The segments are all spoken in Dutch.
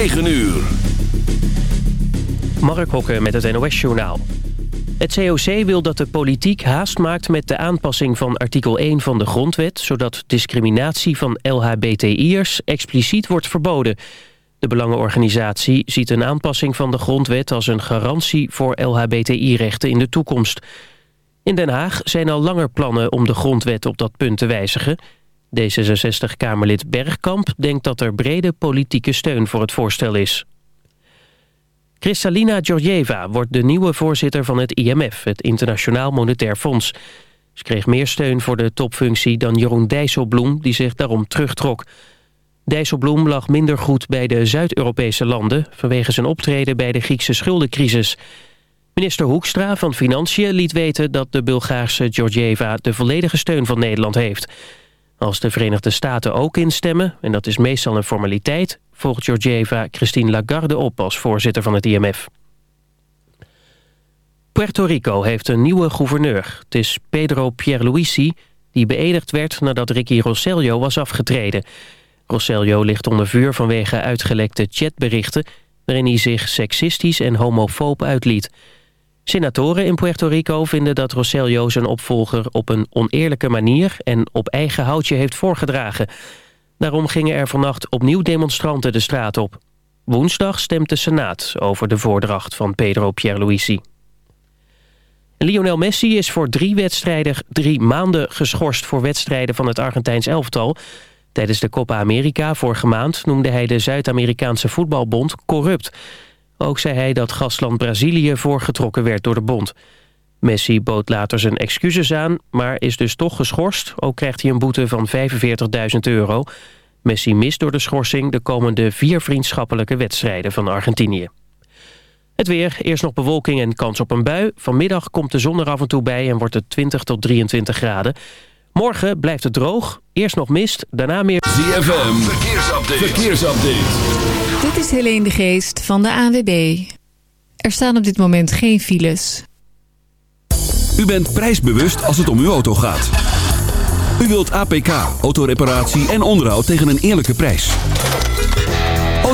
9 uur. Mark Hokke met het NOS-journaal. Het COC wil dat de politiek haast maakt met de aanpassing van artikel 1 van de grondwet... zodat discriminatie van LHBTI'ers expliciet wordt verboden. De Belangenorganisatie ziet een aanpassing van de grondwet... als een garantie voor LHBTI-rechten in de toekomst. In Den Haag zijn al langer plannen om de grondwet op dat punt te wijzigen. D66-Kamerlid Bergkamp denkt dat er brede politieke steun voor het voorstel is. Kristalina Georgieva wordt de nieuwe voorzitter van het IMF, het Internationaal Monetair Fonds. Ze kreeg meer steun voor de topfunctie dan Jeroen Dijsselbloem, die zich daarom terugtrok. Dijsselbloem lag minder goed bij de Zuid-Europese landen... vanwege zijn optreden bij de Griekse schuldencrisis. Minister Hoekstra van Financiën liet weten dat de Bulgaarse Georgieva... de volledige steun van Nederland heeft. Als de Verenigde Staten ook instemmen, en dat is meestal een formaliteit... volgt Georgieva Christine Lagarde op als voorzitter van het IMF. Puerto Rico heeft een nieuwe gouverneur. Het is Pedro Pierluisi, die beëdigd werd nadat Ricky Rosselló was afgetreden. Rosselló ligt onder vuur vanwege uitgelekte chatberichten... waarin hij zich seksistisch en homofoob uitliet... Senatoren in Puerto Rico vinden dat Rosselló zijn opvolger op een oneerlijke manier en op eigen houtje heeft voorgedragen. Daarom gingen er vannacht opnieuw demonstranten de straat op. Woensdag stemt de Senaat over de voordracht van Pedro Pierluisi. Lionel Messi is voor drie wedstrijden drie maanden geschorst voor wedstrijden van het Argentijns elftal. Tijdens de Copa America vorige maand noemde hij de Zuid-Amerikaanse voetbalbond corrupt. Ook zei hij dat gastland Brazilië voorgetrokken werd door de bond. Messi bood later zijn excuses aan, maar is dus toch geschorst. Ook krijgt hij een boete van 45.000 euro. Messi mist door de schorsing de komende vier vriendschappelijke wedstrijden van Argentinië. Het weer, eerst nog bewolking en kans op een bui. Vanmiddag komt de zon er af en toe bij en wordt het 20 tot 23 graden. Morgen blijft het droog. Eerst nog mist, daarna meer... ZFM, verkeersupdate. verkeersupdate. Dit is Helene de Geest van de ANWB. Er staan op dit moment geen files. U bent prijsbewust als het om uw auto gaat. U wilt APK, autoreparatie en onderhoud tegen een eerlijke prijs.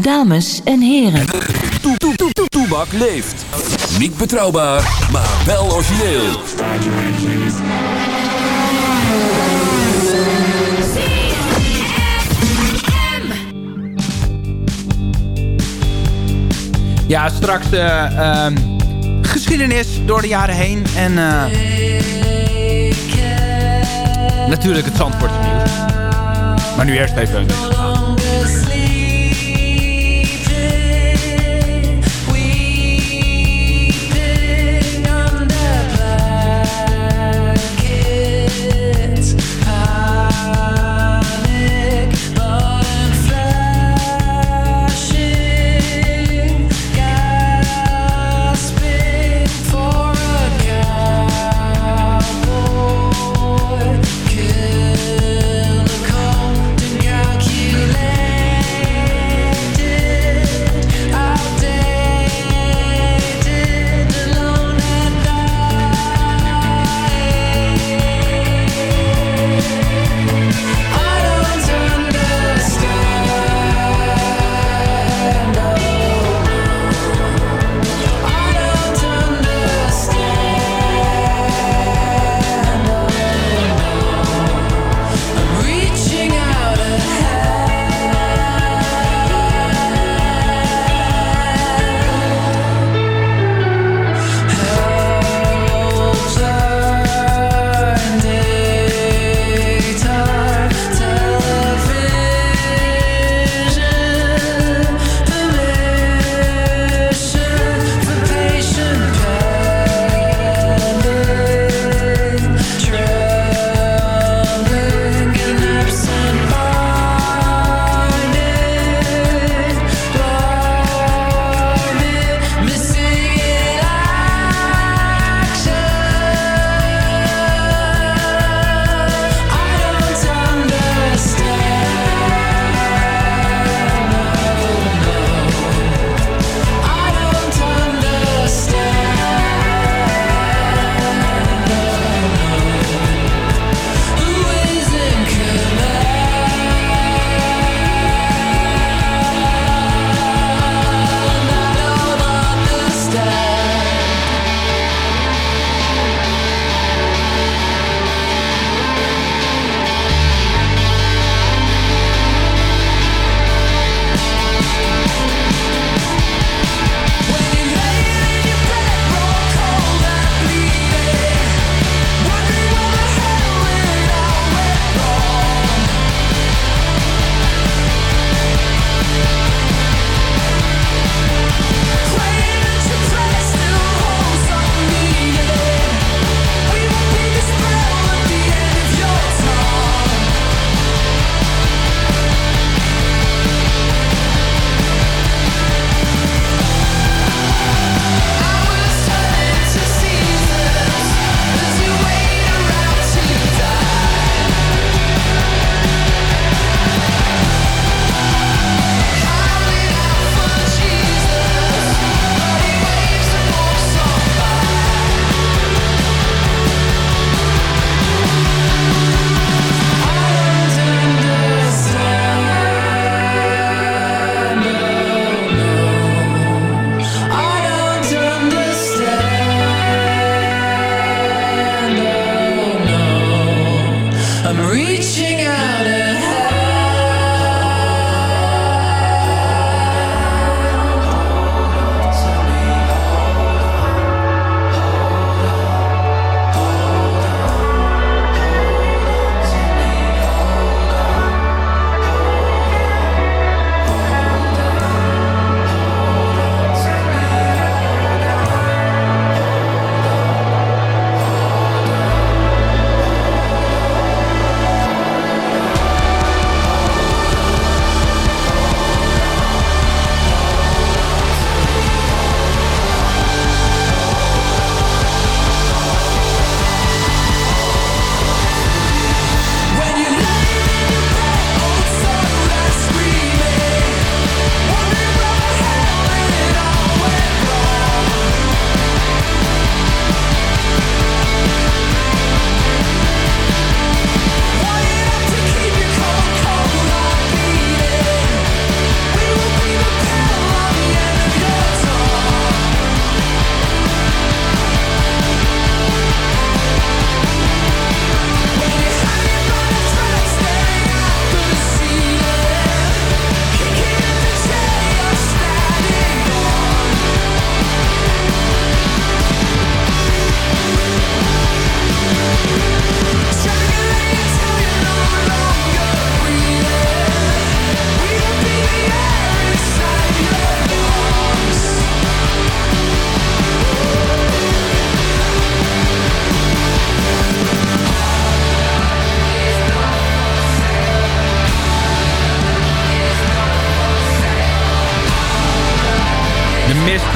Dames en heren. Toe, toe, toe, toe, Toebak leeft. Niet betrouwbaar, maar wel origineel. Ja, straks eh, ehm, geschiedenis door de jaren heen. En eh, natuurlijk het Zandvoortse nieuws. Maar nu eerst even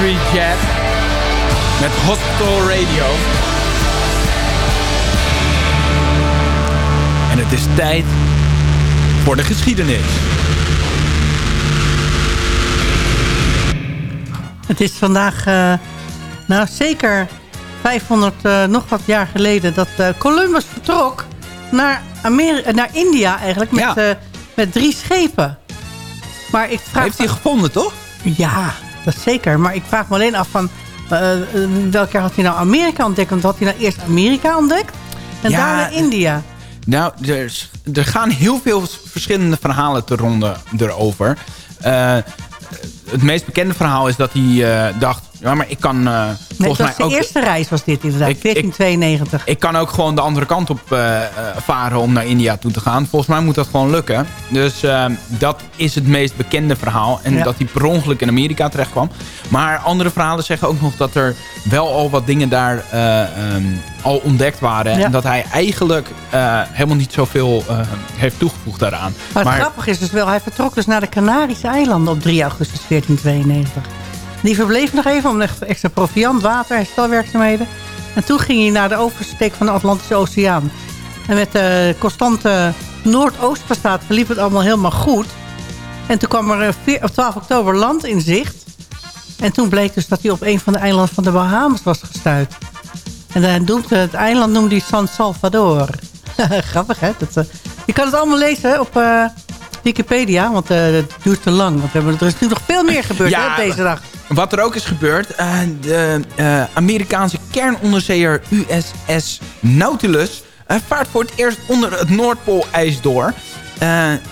Mystery Jet met Hospital Radio. En het is tijd voor de geschiedenis. Het is vandaag, uh, nou zeker 500 uh, nog wat jaar geleden... dat uh, Columbus vertrok naar, Ameri naar India eigenlijk met, ja. met drie schepen. Maar ik vraag Heeft hij gevonden, toch? Ja, dat zeker. Maar ik vraag me alleen af van... welk jaar had hij nou Amerika ontdekt? Want had hij nou eerst Amerika ontdekt? En ja, daarna India? Nou, er, er gaan heel veel verschillende verhalen te ronden erover. Uh, het meest bekende verhaal is dat hij uh, dacht... ja, maar ik kan uh, nee, volgens mij ook... de eerste reis was dit inderdaad, ik, 1492. Ik, ik, kan ook gewoon de andere kant op uh, varen om naar India toe te gaan. Volgens mij moet dat gewoon lukken. Dus dat is het meest bekende verhaal. En ja. dat hij per ongeluk in Amerika terecht kwam. Maar andere verhalen zeggen ook nog dat er wel al wat dingen daar um, al ontdekt waren. Ja. En dat hij eigenlijk helemaal niet zoveel heeft toegevoegd daaraan. Maar het grappige is dus wel, hij vertrok dus naar de Canarische eilanden op 3 augustus 1492. Die verbleef nog even om extra proviant, water, herstelwerkzaamheden. En toen ging hij naar de oversteek van de Atlantische Oceaan. En met de constante Noordoostenstaat verliep het allemaal helemaal goed. En toen kwam er op 12 oktober land in zicht. En toen bleek dus dat hij op een van de eilanden van de Bahamas was gestuurd. En dan noemt, het eiland noemde hij San Salvador. Grappig, hè? Dat, je kan het allemaal lezen op Wikipedia, want uh, het duurt te lang. Want er is natuurlijk nog veel meer gebeurd ja, hè, deze dag. Wat er ook is gebeurd, de Amerikaanse kernonderzeeër USS Nautilus... vaart voor het eerst onder het Noordpoolijs door.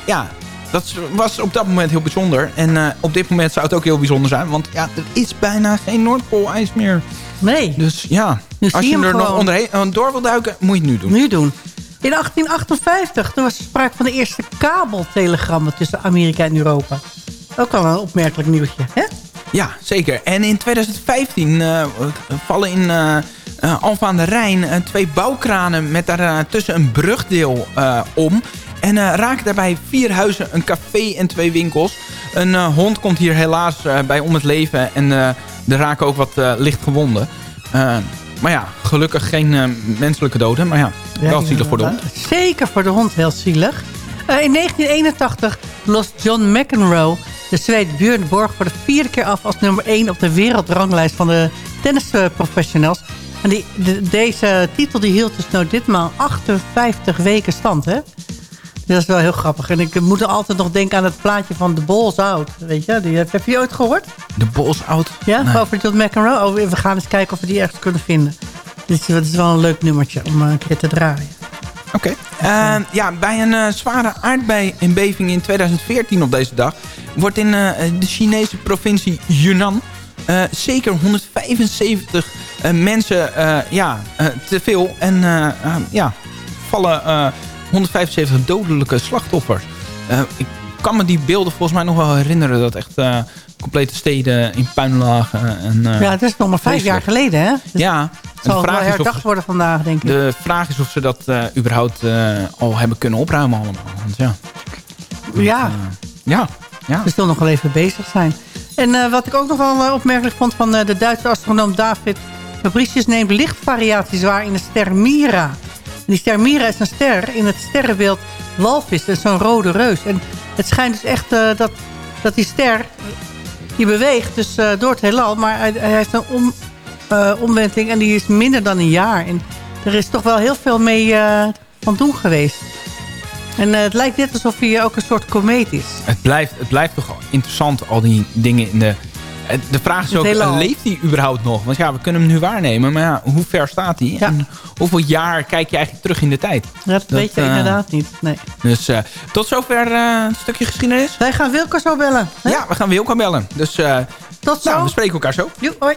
ja, dat was op dat moment heel bijzonder. En op dit moment zou het ook heel bijzonder zijn. Want ja, er is bijna geen Noordpoolijs meer. Nee. Dus ja, nu als je, je er gewoon. nog onderheen door wil duiken, moet je het nu doen. Nu doen. In 1858 toen was er sprake van de eerste kabeltelegrammen tussen Amerika en Europa. Ook al een opmerkelijk nieuwtje, hè? Ja, zeker. En in 2015 uh, vallen in uh, uh, Alfa aan de Rijn twee bouwkranen met daar tussen een brugdeel om. En raken daarbij vier huizen, een café en twee winkels. Een hond komt hier helaas bij om het leven en er raken ook wat licht gewonden. Maar ja, gelukkig geen menselijke doden, maar ja, wel zielig voor de hond. Zeker voor de hond heel zielig. in 1981 lost John McEnroe de Zweed Björn Borg voor de vierde keer af als nummer 1 op de wereldranglijst van de tennisprofessionals. En die, de, deze titel die hield dus nou ditmaal 58 weken stand, hè? Dat is wel heel grappig. En ik moet er altijd nog denken aan het plaatje van The Balls Out. Weet je, die, heb je ooit gehoord? The Balls Out? Ja, nee. over John McEnroe. Oh, we gaan eens kijken of we die ergens kunnen vinden. Dus dat is wel een leuk nummertje om een keer te draaien. Oké. Okay. Uh, ja, bij een uh, zware aardbeving in 2014 op deze dag... wordt in uh, de Chinese provincie Yunnan... zeker 175 mensen ja, te veel. En ja, vallen 175 dodelijke slachtoffers. ik kan me die beelden volgens mij nog wel herinneren... dat echt complete steden in puin lagen. En, ja, het is nog maar vijf jaar geleden, hè? Dus ja. Het zal wel herdacht worden vandaag, denk ik. De vraag is of ze dat überhaupt al hebben kunnen opruimen allemaal. Want, ja. Ja. Ja. ja. Ze zullen nog wel even bezig zijn. En wat ik ook nog wel opmerkelijk vond van de Duitse astronoom David Fabricius neemt lichtvariaties waar in de ster Mira. En die ster Mira is een ster in het sterrenbeeld Walvis. Is zo'n rode reus. En het schijnt dus echt dat, dat die ster... die beweegt dus door het heelal. Maar hij, heeft een om, uh, omwenteling en die is minder dan een jaar. En er is toch wel heel veel mee van doen geweest. En het lijkt net alsof hij ook een soort komeet is. Het blijft, het blijft toch interessant, al die dingen in de... De vraag is ook, leeft hij überhaupt nog? Want ja, we kunnen hem nu waarnemen, maar ja, hoe ver staat hij? Ja. En hoeveel jaar kijk je eigenlijk terug in de tijd? Dat, dat weet je inderdaad niet, nee. Dus tot zover een stukje geschiedenis. Wij gaan Wilco zo bellen. Hè? Ja, we gaan Wilco bellen. Dus tot zo. Nou, we spreken elkaar zo. Jo, hoi.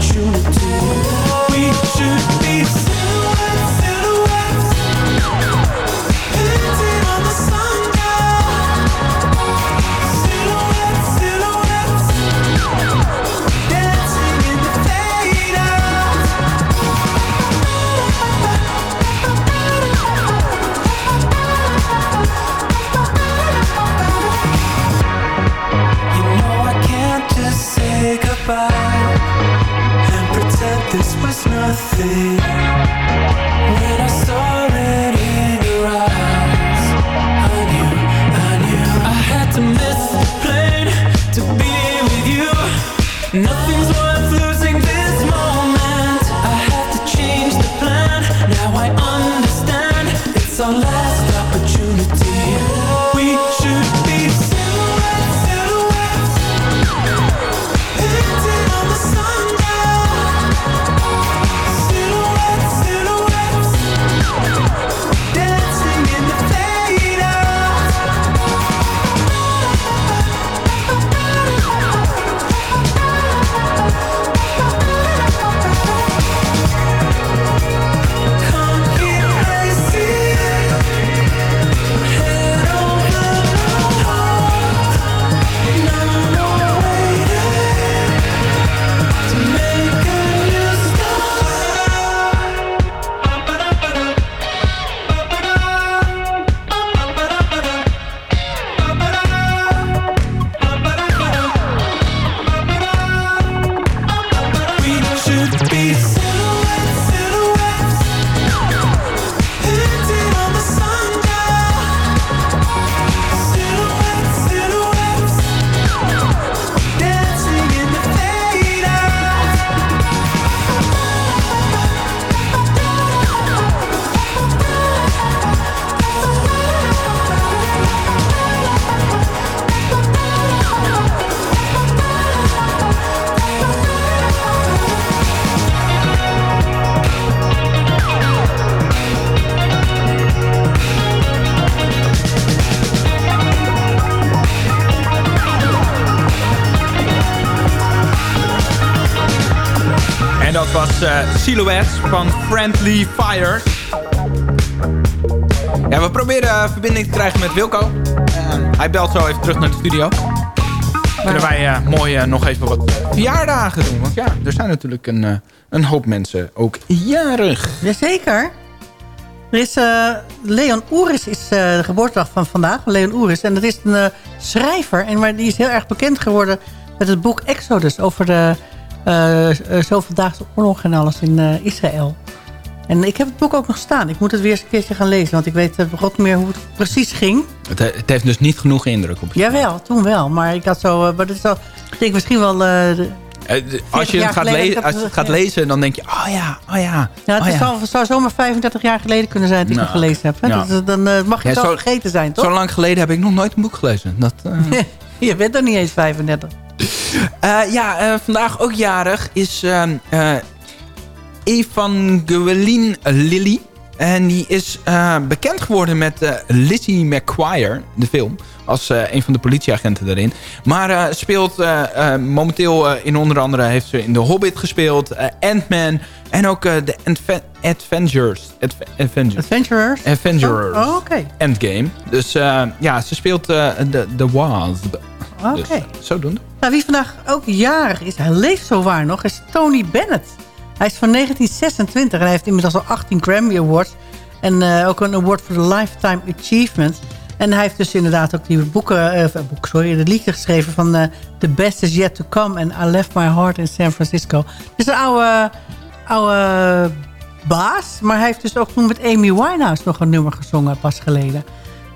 opportunity. We should. Nothing. Silhouettes van Friendly Fire. Ja, we proberen eh, verbinding te krijgen met Wilco. Eh, hij belt zo even terug naar de studio. Kunnen wij eh, mooi eh, nog even wat verjaardagen doen. Want ja, er zijn natuurlijk een, eh, een hoop mensen ook jarig. Jazeker. Er is Leon Oeris is eh, de geboortedag van vandaag. Leon Oeris. En dat is een eh, schrijver. En maar die is heel erg bekend geworden met het boek Exodus. Over de eh eh, zoveeldaagse oorlog en alles in eh, Israël. En ik heb het boek ook nog staan. Ik moet het weer eens een keertje gaan lezen. Want ik weet god meer hoe het precies ging. Het, he- het heeft dus niet genoeg indruk op je. Jawel, toen wel. Maar ik had zo... maar dat is al, ik denk misschien wel... als je het gaat, geleden le- heb als je het gaat lezen, dan denk je... Oh ja, oh ja. ja, het oh ja. Zou, zou zomaar 35 jaar geleden kunnen zijn dat ik Nou, het gelezen heb. Hè? ja. Dus, dan mag je het zo- vergeten zijn, toch? Zo lang geleden heb ik nog nooit een boek gelezen. Dat, Je bent nog niet eens 35. Eh, ja, eh, vandaag ook jarig is ehm, eh Evangeline Lilly. En die is bekend geworden met Lizzie McGuire, de film. Als een van de politieagenten daarin. Maar speelt momenteel in onder andere... heeft ze in The Hobbit gespeeld. Ant-Man. En ook de Adve- Avengers. Adve- Avengers. Adventurers? Avengers. Oh, oh, oké. Endgame. Dus ja, ze speelt de, de Wasp. Oké. Dus, eh, zodoende. Nou, wie vandaag ook jarig is, hij leeft zo waar nog, is Tony Bennett. Hij is van 1926 en hij heeft inmiddels al 18 Grammy Awards. En eh, ook een award voor de Lifetime Achievement. En hij heeft dus inderdaad ook die boeken, eh, boek, sorry, de liedje geschreven van The Best Is Yet To Come en I Left My Heart in San Francisco. Het is een oude, oude baas, maar hij heeft dus ook toen met Amy Winehouse nog een nummer gezongen pas geleden.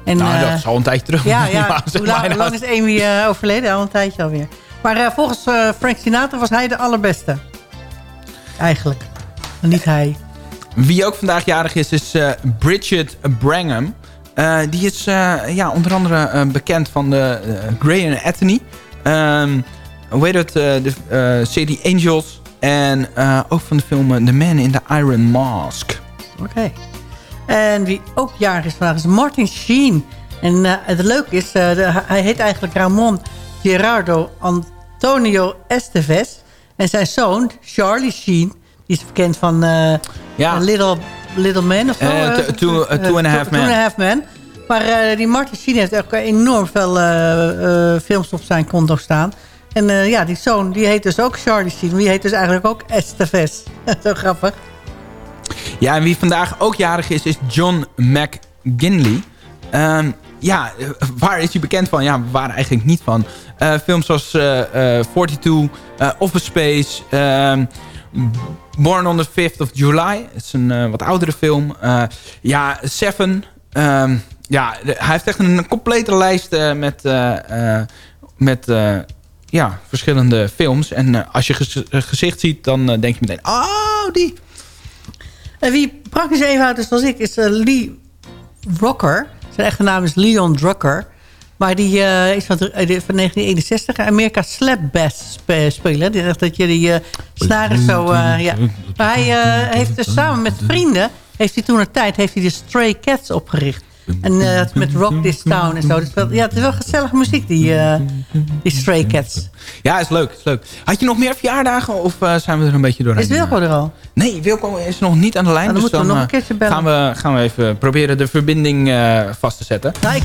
En, nou, eh, dat is al een tijdje terug. ja, ja. hoe, lang, maar. hoe lang is Amy eh, overleden? Al een tijdje alweer. Maar eh, volgens eh, Frank Sinatra was hij de allerbeste. Eigenlijk. En niet hij. Wie ook vandaag jarig is, is eh, Bridget Brangham. Eh, die is eh, ja, onder andere eh, bekend van de eh, Grey Anatomy. Ehm hoe heet het? eh, de eh, serie Angels. En eh, ook van de film eh, The Man in the Iron Mask. Oké. En wie ook jarig is vandaag is Martin Sheen. En eh, het leuke is, eh, de- hij heet eigenlijk Ramon Gerardo Antonio Esteves. En zijn zoon, Charlie Sheen, die is bekend van eh, Ja. Little, Little Man of zo. Two- Two- Two and a Half Two and Men. a Half Men. Maar die Martin Sheen heeft ook enorm veel films op zijn konto staan. En ja, die zoon, die heet dus ook Charlie Sheen. Die heet dus eigenlijk ook Esteves. Zo grappig. Ja, en wie vandaag ook jarig is, is John McGinley. Ehm, ja, waar is hij bekend van? Ja, waren eigenlijk niet van. Eh, films zoals eh, eh, 42, eh, Office Space, ehm, Born on the 5th of July. Het is een wat oudere film. Ja, Seven. Ehm, ja, hij heeft echt een complete lijst met, met ja, verschillende films. En als je gez- gezicht ziet, dan denk je meteen... Oh, die! En wie praktisch even is zoals ik, is eh, Lee Rocker. Zijn echte naam is Leon Drucker. Maar die eh, is van, eh, van 1961. Amerika Slap Bass spe- spelen. Die zegt dat je die eh snaren zo... ja. Maar hij heeft dus samen met vrienden... heeft hij toen een tijd heeft hij de Stray Cats opgericht. En eh, met Rock This Town en zo. Dus wel, ja, het is wel gezellige muziek, die, eh, die Stray Cats. Ja, is leuk, is leuk. Had je nog meer verjaardagen of eh, zijn we er een beetje doorheen? Is Wilco er al? Nee, Wilco is nog niet aan de lijn. Nou, dan dus moeten we dan nog een keertje bellen. gaan, we, gaan we even proberen de verbinding vast te zetten. Nou, ik,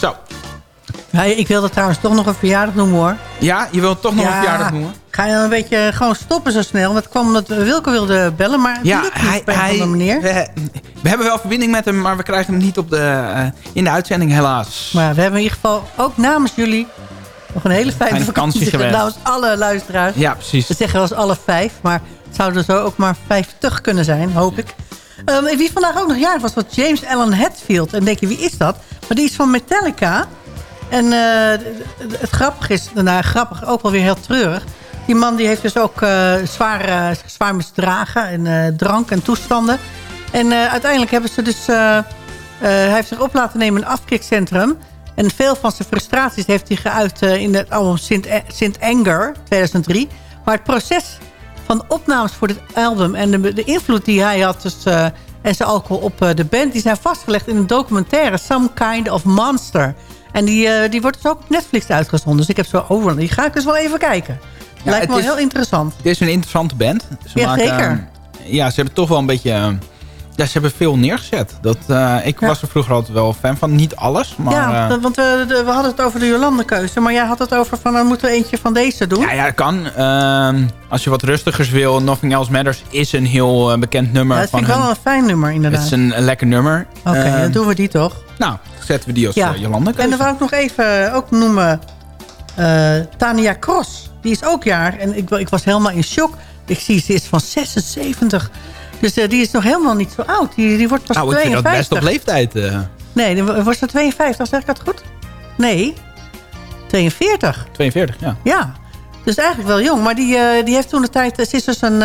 Zo. Ja, ik wilde trouwens toch nog een verjaardag noemen hoor. Ja, je wilt toch nog een verjaardag noemen? Ga je dan een beetje gewoon stoppen zo snel? Want het kwam omdat Wilke wilde bellen, maar Ja, lukt niet hij, op een of hij, andere manier. we, we hebben wel verbinding met hem, maar we krijgen hem niet op de, eh, in de uitzending helaas. Maar we hebben in ieder geval ook namens jullie nog een hele fijne Fijne vakantie. gewenst. Namens alle luisteraars. Ja, precies. We zeggen wel eens alle vijf, maar het zouden er zo ook maar vijftig kunnen zijn, hoop ik. Ehm, en wie vandaag ook nog jarig was, was James Allen Hetfield. En denk je, wie is dat? Maar die is van Metallica. En eh, het grappige is, nou grappig, ook wel weer heel treurig. Die man die heeft dus ook eh, zwaar, zwaar misdragen eh, drank en toestanden. En uiteindelijk hebben ze dus... hij heeft zich op laten nemen in een afkikcentrum. En veel van zijn frustraties heeft hij geuit in het album Sint Anger 2003. Maar het proces van opnames voor dit album en de, de invloed die hij had dus, eh, en zijn alcohol op eh, de band... die zijn vastgelegd in een documentaire Some Kind of Monster. En die, eh, die wordt dus ook op Netflix uitgezonden. Dus ik heb zo over. Die ga ik dus wel even kijken. Lijkt me wel is- heel interessant. Het is een interessante band. Ze Ja, zeker. eh, ja, ze hebben toch wel een beetje... ja, ze hebben veel neergezet. Dat, eh, ik Ja. was er vroeger altijd wel fan van. Niet alles, maar... ja, eh, want we, we hadden het over de Jolande-keuze. Maar jij had het over van, dan moeten we eentje van deze doen. Ja, ja, dat kan. Ehm, als je wat rustigers wil, Nothing Else Matters is een heel eh, bekend nummer. Ja, dat van vind ik wel een fijn nummer, Het inderdaad. is een, lekker nummer. Oké, Ehm, dan doen we die toch? Nou, zetten we die als Ja. En dan wou ik nog even ook noemen Tania Cross. Die is ook jaar. En ik, ik was helemaal in shock. Ik zie, ze is van 76. Dus eh, die is nog helemaal niet zo oud. Die, die wordt pas Nou, ik vind 52. dat best op leeftijd. eh, Nee, die was ze 52, zeg ik dat goed? Nee, 42. 42, ja. Ja, dus eigenlijk wel jong. Maar die, eh, die heeft toen de tijd... Ze is dus een,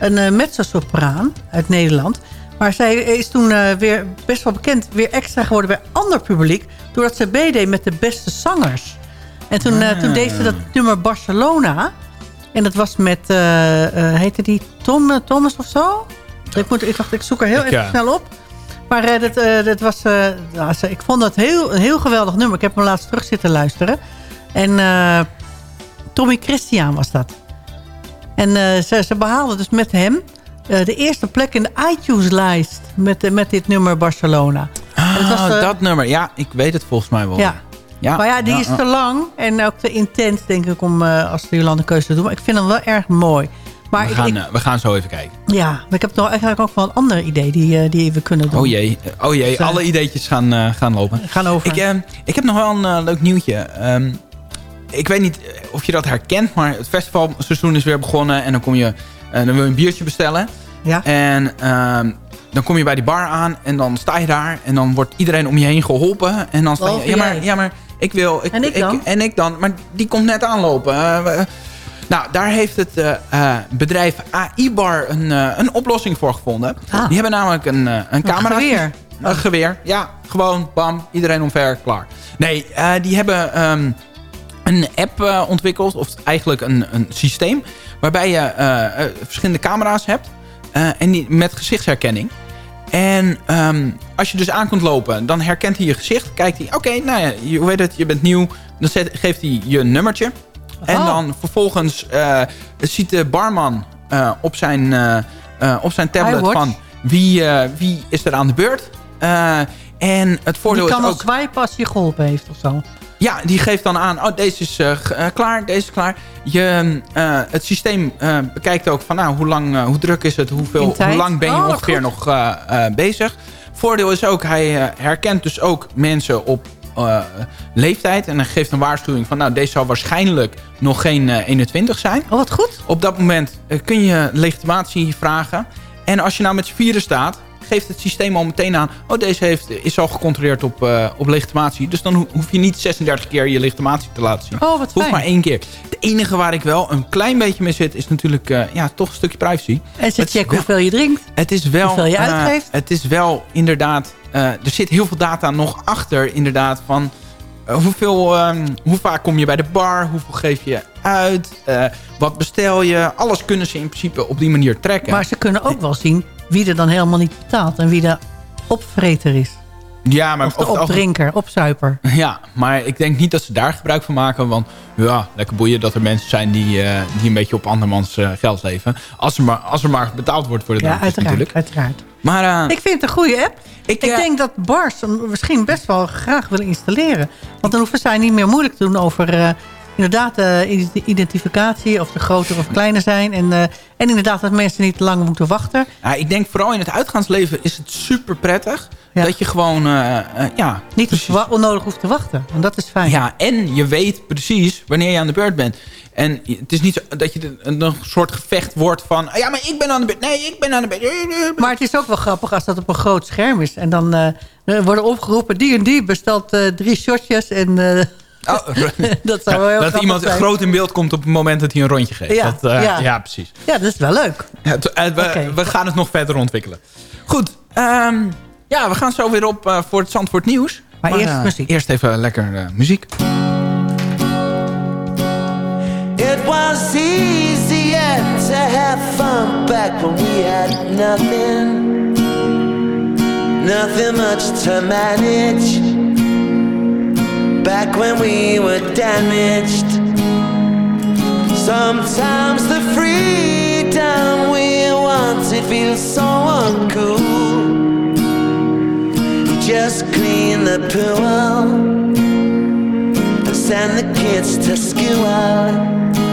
een mezzosopraan uit Nederland. Maar zij is toen weer best wel bekend... weer extra geworden bij ander publiek... doordat ze meedeed met de beste zangers. En toen, toen deed ze dat nummer Barcelona. En dat was met... eh, eh, heette die Tom, Thomas of zo? Ik, moet, ik dacht, ik zoek er heel Ik, even ja. snel op. Maar eh, dat, eh, dat was... eh, nou, ik vond dat heel, een heel geweldig nummer. Ik heb hem laatst terug zitten luisteren. En... eh, Tommy Christian was dat. En eh, ze, ze behaalden dus met hem eh, de eerste plek in de iTunes-lijst met, eh, met dit nummer Barcelona. Was, Ah, eh, dat nummer. Ja, ik weet het volgens mij wel. Ja. ja. maar ja, die is te lang en ook te intens, denk ik, om eh, als de Jolande keuze te doen. Maar ik vind hem wel erg mooi. Maar We ik, gaan, ik- eh, we gaan zo even kijken. ja, maar ik heb nog eigenlijk ook wel een ander idee die, eh, die we kunnen doen. Oh jee, oh jee. Dus, eh, alle ideetjes gaan, eh, gaan lopen. Gaan over. Ik, eh, ik heb nog wel een eh, leuk nieuwtje. Ehm, ik weet niet eh, of je dat herkent, maar het festivalseizoen is weer begonnen. En dan, kom je, eh, dan wil je een biertje bestellen. ja. En ehm, dan kom je bij die bar aan en dan sta je daar. En dan wordt iedereen om je heen geholpen. En dan sta je, ja maar, ja maar ik wil... Ik, En ik dan? en ik dan, maar die komt net aanlopen. Nou, daar heeft het eh, eh, bedrijf AI-bar een, eh, een oplossing voor gevonden. Ah. Die hebben namelijk een, een camera. geweer. Een geweer, ja. Gewoon, bam, iedereen omver, klaar. Nee, die hebben ehm, een app ontwikkeld. Of eigenlijk een, een systeem. Waarbij je verschillende camera's hebt. en die, met gezichtsherkenning. En ehm, als je dus aan kunt lopen, dan herkent hij je gezicht. Kijkt hij, oké, nou ja, je, hoe weet het, je bent nieuw. Dan zet, geeft hij je een nummertje. En Oh. dan vervolgens eh, ziet de barman eh, op, zijn, eh, op zijn tablet van wie, wie is er aan de beurt. En het voordeel Die is kan ook... al swipen als je geholpen heeft of zo. Ja, die geeft dan aan, oh, deze is klaar, deze is klaar. Je, het systeem bekijkt ook van, nou, hoe, lang, hoe druk is het, hoeveel, hoe lang ben je Oh, ongeveer goed. nog bezig. Voordeel is ook, hij herkent dus ook mensen op eh, leeftijd. En hij geeft een waarschuwing van, nou, deze zal waarschijnlijk nog geen eh, 21 zijn. Oh, wat goed. Op dat moment eh, kun je legitimatie vragen. En als je nou met z'n vieren staat, geeft het systeem al meteen aan... oh, deze heeft, is al gecontroleerd op, eh, op legitimatie. Dus dan ho- hoef je niet 36 keer je legitimatie te laten zien. Oh, wat Hoeft fijn. maar één keer. Het enige waar ik wel een klein beetje mee zit... is natuurlijk eh, ja, toch een stukje privacy. En ze checken hoeveel je drinkt. Het is wel... Hoeveel je eh, uitgeeft. het is wel inderdaad... eh, er zit heel veel data nog achter inderdaad van... eh, hoeveel, ehm, hoe vaak kom je bij de bar? Hoeveel geef je uit? Eh, wat bestel je? Alles kunnen ze in principe op die manier trekken. Maar ze kunnen ook wel zien wie er dan helemaal niet betaalt. En wie de opvreter is. ja, maar Of de opdrinker, opzuiper. Ja, maar ik denk niet dat ze daar gebruik van maken. Want ja, lekker boeien dat er mensen zijn die, die een beetje op andermans geld leven. Als er, maar, als er maar betaald wordt voor de Ja, uiteraard. natuurlijk. uiteraard. Maar eh, Ik vind het een goede app. ik, Ik eh, denk dat bars hem misschien best wel graag willen installeren. Want dan hoeven zij niet meer moeilijk te doen over... eh, inderdaad de identificatie, of de groter of kleiner zijn. En, en inderdaad dat mensen niet te lang moeten wachten. ja, ik denk vooral in het uitgaansleven is het super prettig. Ja. Dat je gewoon, eh, ja, Niet onnodig hoeft te wachten. En dat is fijn. Ja, en je weet precies wanneer je aan de beurt bent. En het is niet zo dat je een, een soort gevecht wordt van... "Ah, Ja, maar ik ben aan de beurt. Nee, ik ben aan de beurt. Maar het is ook wel grappig als dat op een groot scherm is. En dan eh, worden opgeroepen, die en die bestelt eh, drie shotjes. En eh, Oh, dat zou wel heel dat iemand zijn. groot in beeld komt op het moment dat hij een rondje geeft. Ja, dat, eh, ja. ja, precies. Ja, dat is wel leuk. Ja, we, we gaan het nog verder ontwikkelen. Goed, ehm, ja, we gaan zo weer op eh, voor het Zandvoort Nieuws. Maar eerst muziek. Eerst even lekker eh, muziek. Was easier to have fun back when we had nothing. Nothing much to manage. back when we were damaged. Sometimes the freedom we wanted feels so uncool. Just clean the pool and send the kids to school.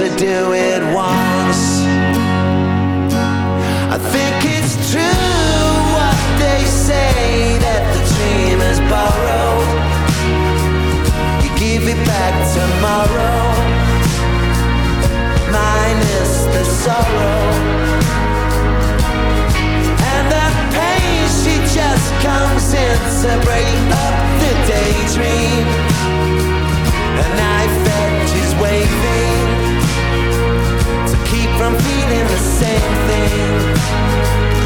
To do it once. I think it's true what they say that the dream is borrowed. You give it back tomorrow, minus the sorrow. And that pain, she just comes in to break up the daydream. A knife the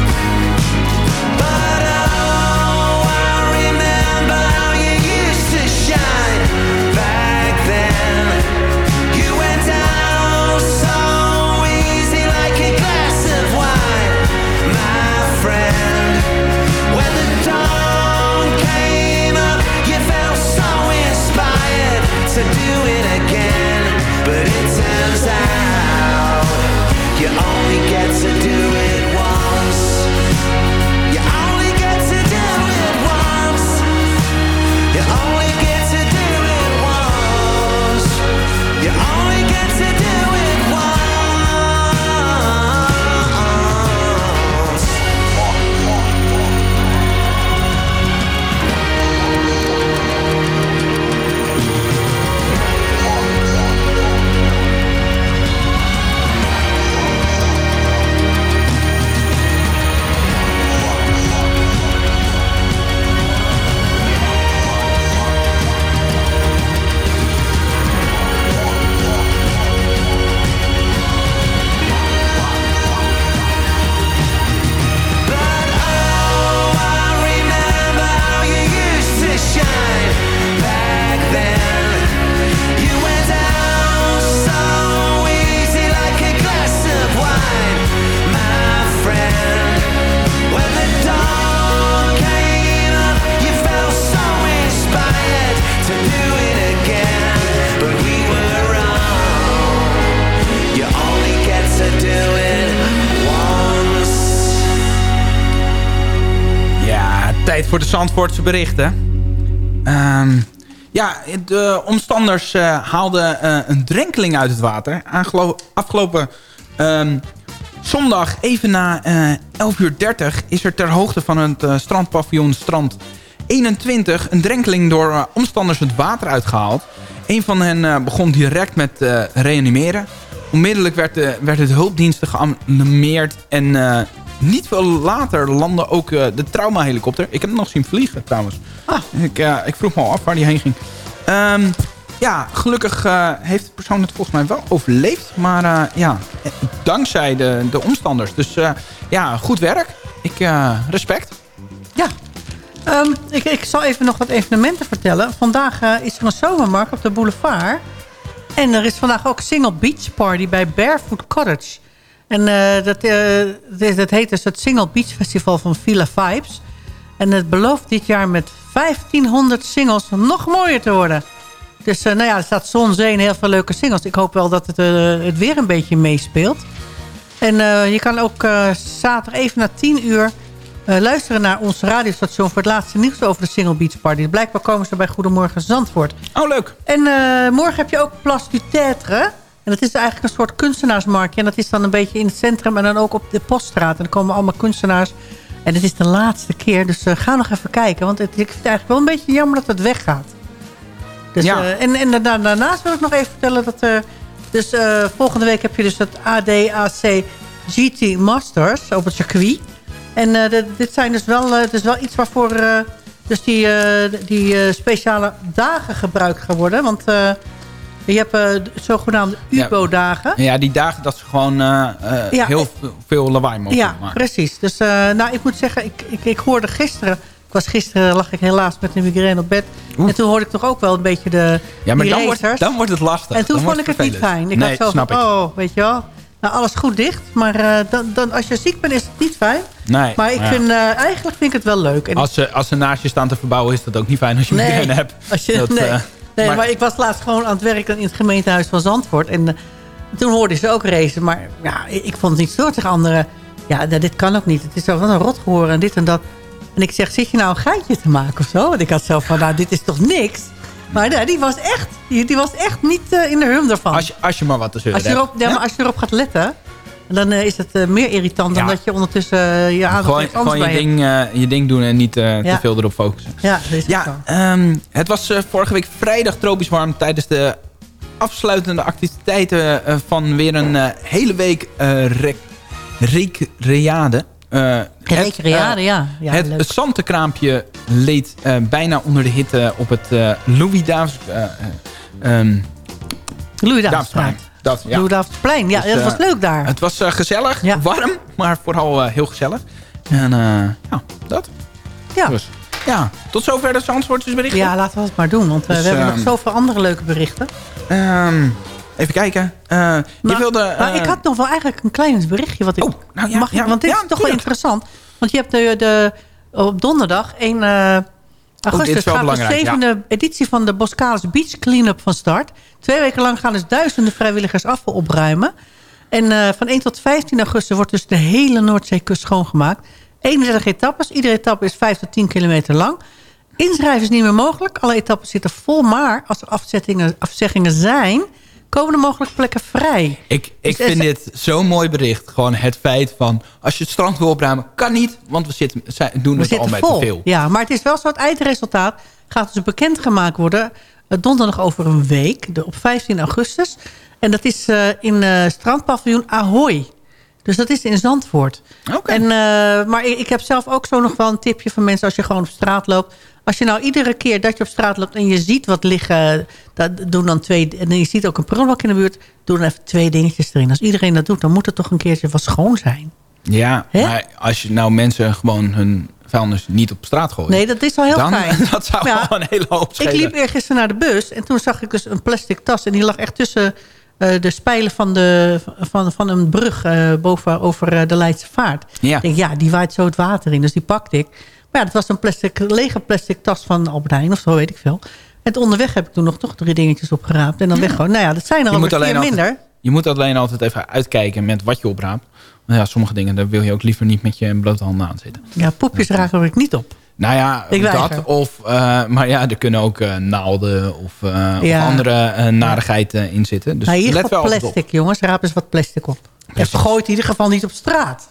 voor de Zandvoortse berichten. Ehm, ja, de omstanders eh, haalden eh, een drenkeling uit het water. Afgelopen ehm, zondag, even na eh 11 uur 30... is er ter hoogte van het eh, strandpaviljoen Strand 21... een drenkeling door eh, omstanders het water uitgehaald. Een van hen eh, begon direct met eh, reanimeren. Onmiddellijk werd, werd het hulpdiensten geanimeerd en... niet veel later landde ook eh, de traumahelikopter. Ik heb hem nog zien vliegen trouwens. Ik, eh, ik vroeg me al af waar die heen ging. Ehm, ja, gelukkig eh, heeft de persoon het volgens mij wel overleefd. Maar ja, dankzij de, de omstanders. Dus ja, goed werk. Ik, respect. Ja. Ehm, ik, ik zal even nog wat evenementen vertellen. Vandaag is er een zomermarkt op de boulevard. En er is vandaag ook Single Beach Party bij Barefoot Cottage. En eh, dat, eh, dat heet dus het Single Beach Festival van Villa Vibes. En het belooft dit jaar met 1500 singles nog mooier te worden. Dus eh, nou ja, er staat zon, zee en heel veel leuke singles. Ik hoop wel dat het, het weer een beetje meespeelt. En je kan ook zaterdag even na 10 uur luisteren naar ons radiostation... voor het laatste nieuws over de Single Beach Party. Blijkbaar komen ze bij Goedemorgen Zandvoort. Oh, leuk. En morgen heb je ook Place du Tetre. En dat is eigenlijk een soort kunstenaarsmarktje. En dat is dan een beetje in het centrum en dan ook op de Poststraat. En dan komen allemaal kunstenaars. En het is de laatste keer, dus eh, ga nog even kijken. Want het, ik vind het eigenlijk wel een beetje jammer dat het weggaat. Dus, Ja. eh, en en daarna- daarnaast wil ik nog even vertellen dat... eh, dus volgende week heb je dus het ADAC GT Masters op het circuit. En dit- dit zijn dus wel, het is wel iets waarvoor dus die, die speciale dagen gebruikt gaan worden. Want je hebt eh, de zogenaamde Ja. UBO-dagen. Ja, die dagen dat ze gewoon eh, eh, Ja, heel veel- lawaai mogen Ja, maken. precies. Dus nou, ik moet zeggen, ik, ik, ik hoorde gisteren... Ik was gisteren, lag ik helaas met een migraine op bed. En toen hoorde ik toch ook wel een beetje de Ja, maar dan wordt, dan wordt het lastig. En toen Dan vond ik het niet fijn. Ik nee, had zo snap van, ik. oh, weet je wel. Nou, alles goed dicht. Maar dan, dan, als je ziek bent, is het niet fijn. Nee, Maar ik ja. vind, eigenlijk vind ik het wel leuk. En Als ze, als ze naast je staan te verbouwen, is dat ook niet fijn als je Nee. migraine hebt. Als je, Dat, nee, nee maar- maar, ik was laatst gewoon aan het werken in het gemeentehuis van Zandvoort. En eh, toen hoorde ze ook racen. Maar ja, ik, vond het niet zo tegen anderen. Ja, dat- dit kan ook niet. Het is zo van een rot gehoor en dit en dat. En ik zeg, zit je nou een geintje te maken of zo? Want ik had zelf van, nou, dit is toch niks? Maar nee, die was echt, die, die was echt niet eh, in de hum daarvan. als, je, als je maar wat te zeuren Als je, erop, hebt. ja, Ja? maar als je erop gaat letten, dan eh, is het eh, meer irritant dan dat je ondertussen eh, je aandacht Gewoon, anders gewoon je, ding, je ding doen en niet te veel erop focussen. Ja, is het. Ja, ehm, het was vorige week vrijdag tropisch warm tijdens de afsluitende activiteiten van weer een hele week rec recreade. Eh, het, ja. ja het leuk. zantenkraampje leed bijna onder de hitte op het Louis Davids... eh, eh, ehm, Louis Davidsplein. Dat, ja. Davidsplein. Ja, Dus, dat eh, was leuk daar. Het was eh, gezellig, Ja. warm, maar vooral eh, heel gezellig. En ja, dat. Ja. Dus, ja, tot zover de Zandvoortjesberichten. Ja, laten we het maar doen. Want Dus, we hebben ehm, nog zoveel andere leuke berichten. Ehm, even kijken. Je Maar, wilde... maar ik had nog wel eigenlijk een klein berichtje. Wat ik, Oh, nou ja, mag ik- want dit ja, is toch wel interessant. Want je hebt de, de, op donderdag 1 dit augustus gaat de belangrijk, ja. zevende editie van de Boskalis Beach Cleanup van start. Twee weken lang gaan dus duizenden vrijwilligers afval opruimen. En eh, van 1 tot 15 augustus wordt dus de hele Noordzeekust schoongemaakt. 31 etappes. Iedere etappe is 5 tot 10 kilometer lang. Inschrijven is niet meer mogelijk. Alle etappes zitten vol. Maar als er afzettingen, afzeggingen zijn... komen er mogelijk plekken vrij. Ik, ik Dus vind dit zo'n mooi bericht. Gewoon het feit van... Als je het strand wil opruimen, kan niet. Want we zitten, zijn, doen We het al met vol. te veel. Ja, maar het is wel zo. Het eindresultaat gaat dus bekendgemaakt worden... eh, donderdag over een week, de, op 15 augustus. En dat is eh, in eh strandpaviljoen Ahoy. Dus dat is in Zandvoort. Oké. En, eh, maar ik, ik heb zelf ook zo nog wel een tipje van mensen... als je gewoon op straat loopt. Als je nou iedere keer dat je op straat loopt... en je ziet wat liggen... Dat, doe dan twee, en je ziet ook een prullenbak in de buurt... doe dan even twee dingetjes erin. Als iedereen dat doet, dan moet het toch een keertje wat schoon zijn. Ja, maar als je nou mensen gewoon hun vuilnis niet op straat gooit... Nee, dat is wel heel dan, fijn. dat zou Ja. wel een hele hoop Ik schelen. liep eergisteren naar de bus en toen zag ik dus een plastic tas. En die lag echt tussen de spijlen van, de, van, van een brug eh, boven over eh, de Leidse Vaart. Ja. Ik denk, ja, die waait zo het water in. Dus die pakte ik. Maar ja, dat was een plastic, lege plastic tas van Albert Heijn of zo, weet ik veel. En onderweg heb ik toen nog toch drie dingetjes opgeraapt. En dan weg gewoon. Nou ja, dat zijn er al vier alleen minder. je moet alleen altijd even uitkijken met wat je opraapt. Want ja, sommige dingen, daar wil je ook liever niet met je blote handen aan zitten. Ja, poepjes raken ik niet op. Nou ja, Ik dat weiger. of... eh, maar ja, er kunnen ook eh, naalden of, eh, Ja. of andere narigheid in zitten. Dus nou, hier let wel altijd op. plastic, jongens. Raap eens wat plastic op. En Precies. vergooi het in ieder geval niet op straat.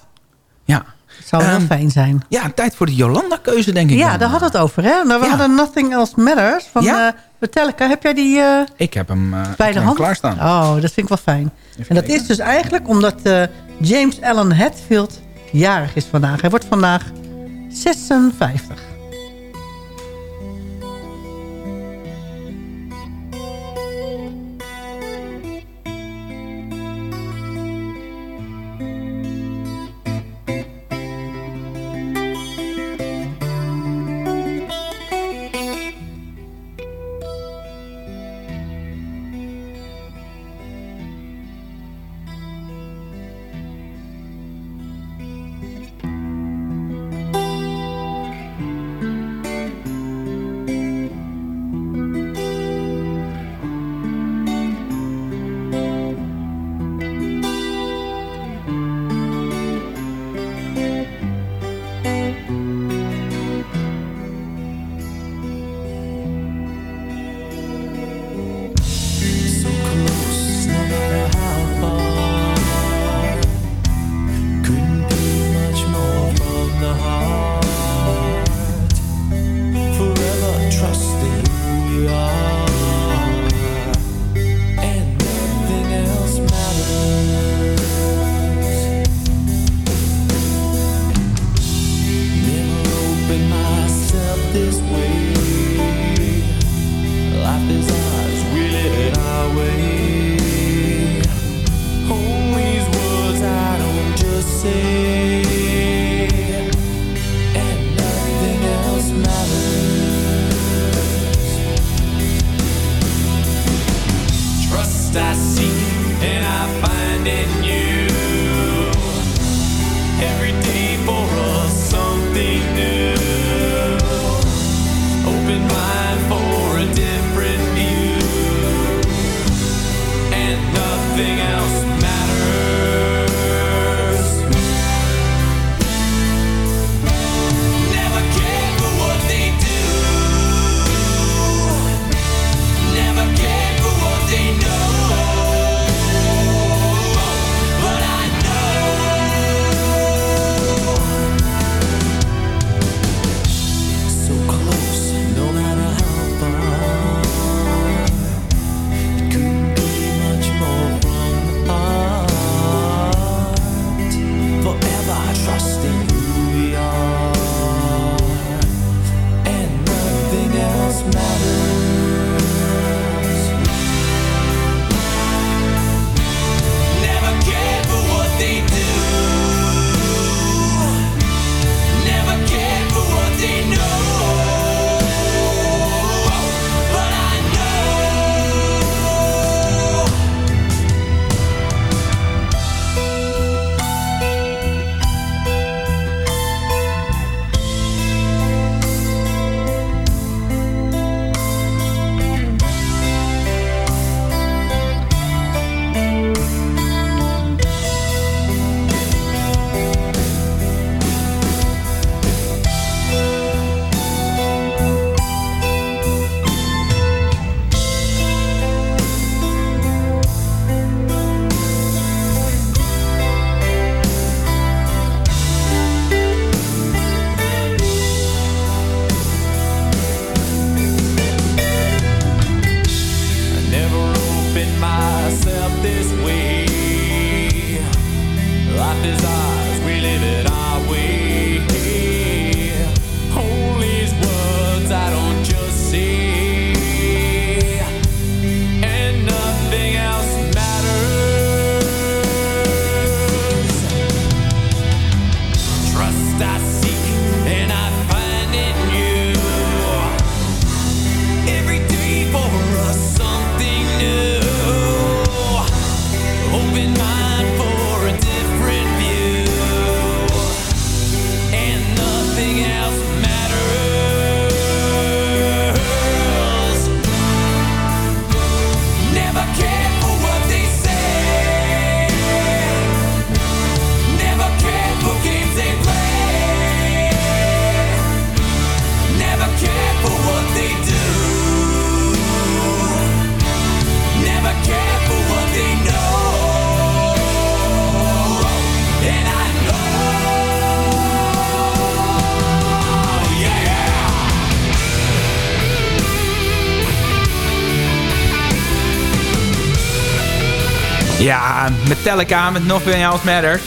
Ja. Dat zou heel Ehm, fijn zijn. ja, tijd voor de Jolanda-keuze, denk ik. Ja, dan. daar hadden we het over. Hè? Maar we Ja. hadden Nothing Else Matters van Ja. Metallica. Heb jij die Ik heb hem bij de hand? klaarstaan. Oh, dat vind ik wel fijn. Even en dat kijken. is dus eigenlijk omdat James Allen Hetfield jarig is vandaag. Hij wordt vandaag 56. Ja, Metallica met Nothing Else Matters.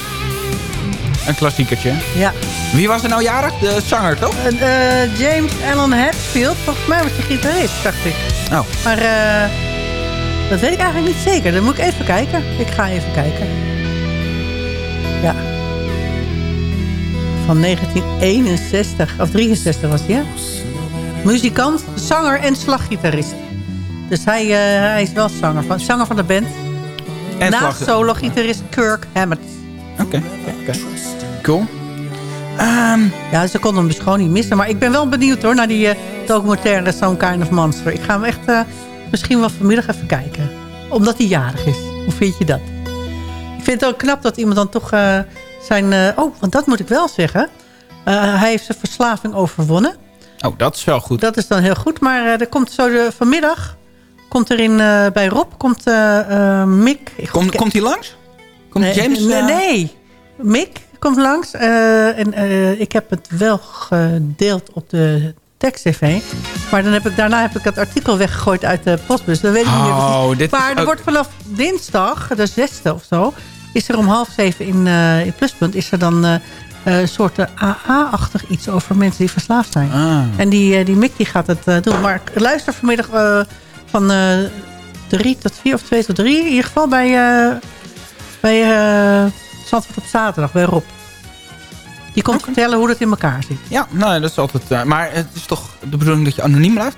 Een klassiekertje. Ja. Wie was er nou jarig? De zanger, toch? Eh, eh, James Allen Hetfield, volgens mij was de gitarist, dacht ik. Oh. Maar eh, dat weet ik eigenlijk niet zeker. Dan moet ik even kijken. Ik ga even kijken. Ja. Van 1961, of 63 was hij, hè? Muzikant, zanger en slaggitarist. Dus hij, hij is wel zanger van, zanger van de band. En slag- solo-gitarist Kirk Hammett. Oké, oké. Cool. Ehm, Ja, ze konden hem dus gewoon niet missen. Maar ik ben wel benieuwd hoor, naar die eh, documentaire Some Kind of Monster. Ik ga hem echt eh, misschien wel vanmiddag even kijken. Omdat hij jarig is. Hoe vind je dat? Ik vind het ook knap dat iemand dan toch eh, zijn... oh, want dat moet ik wel zeggen. Hij heeft zijn verslaving overwonnen. oh, dat is wel goed. Dat is dan heel goed. Maar er komt zo de, vanmiddag... Komt er in, eh, bij Rob komt eh, Mick... Komt, hij langs? Komt nee, James? Nee, nee. Mick komt langs. en ik heb het wel gedeeld op de tekst-tv. Maar dan heb ik, daarna heb ik het artikel weggegooid uit de postbus. Dat weet ik niet meer Oh, maar er ook- wordt vanaf dinsdag, de zesde of zo... is er om half zeven in, in Pluspunt... is er dan een soort AA-achtig iets over mensen die verslaafd zijn. Ah. En die, die Mick die gaat het doen. Maar luister vanmiddag van eh drie tot vier of twee tot drie. In ieder geval bij, eh bij Zandvoort op zaterdag, bij Rob. Die komt vertellen hoe dat in elkaar zit. Ja, nou, dat is altijd... maar het is toch de bedoeling dat je anoniem blijft?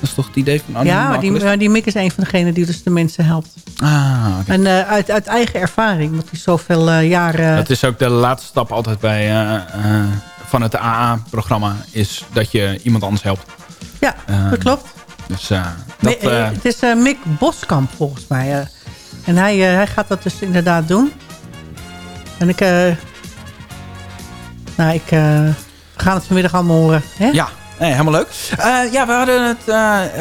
Dat is toch het idee van anoniem ja, die, maar die Mick is een van degenen die dus de mensen helpt. Ah. En uit, uit eigen ervaring, want hij zoveel eh, jaren... Dat is ook de laatste stap altijd bij, van het AA-programma. Is dat je iemand anders helpt. ja, dat klopt. Dus Mi- dat... eh, eh, het is Mick Boskamp volgens mij. en hij, hij gaat dat dus inderdaad doen. En ik... nou, ik... we gaan het vanmiddag allemaal horen. Hè? ja, nee, helemaal leuk. Ja, we hadden het,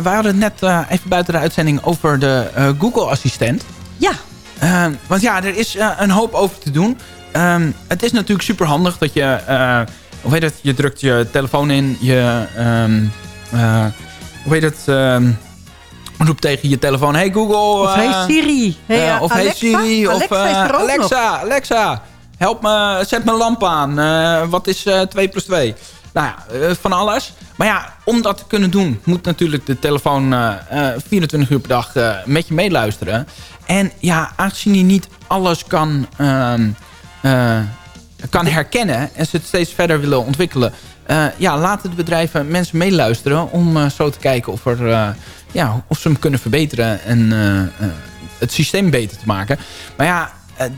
we hadden het net even buiten de uitzending over de Google-assistent. Ja. Want ja, er is een hoop over te doen. Ehm, het is natuurlijk super handig dat je... hoe heet het? Je drukt je telefoon in. Je... ehm, eh, hoe heet het? ehm, roept tegen je telefoon... Hey Google... Of hey eh, Siri. Hey, eh, of Alexa? hey Siri. Of Alexa eh. Alexa, Alexa. Help me, zet mijn lamp aan. Eh, wat is eh 2 plus 2? Nou ja, van alles. Maar ja, om dat te kunnen doen... moet natuurlijk de telefoon eh, 24 uur per dag met je meeluisteren. En ja, aangezien hij niet alles kan, ehm, eh, kan herkennen... en ze het steeds verder willen ontwikkelen... eh, ja, laten de bedrijven mensen meeluisteren... om eh, zo te kijken of, er, eh, ja, of ze hem kunnen verbeteren... en het systeem beter te maken. Maar ja,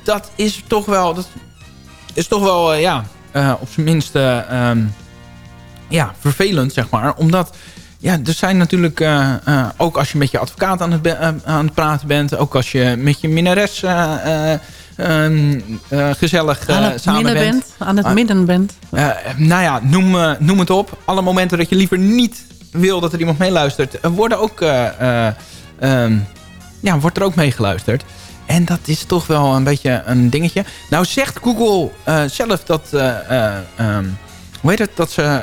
dat is toch wel... Dat is toch wel, ja, op zijn minst... eh, ehm, ja, vervelend, zeg maar. Omdat, ja, er zijn natuurlijk... ook als je met je advocaat aan het, aan het praten bent... ook als je met je minnares eh, eh, ehm, eh, gezellig eh, aan het samen midden bent. bent. Aan het Ah. midden bent. Eh, nou ja, noem, noem het op. Alle momenten dat je liever niet wil dat er iemand meeluistert... worden ook, eh, eh, ehm, ja, wordt er ook meegeluisterd. En dat is toch wel een beetje een dingetje. Nou zegt Google zelf dat... eh, eh, ehm, hoe heet het? Dat ze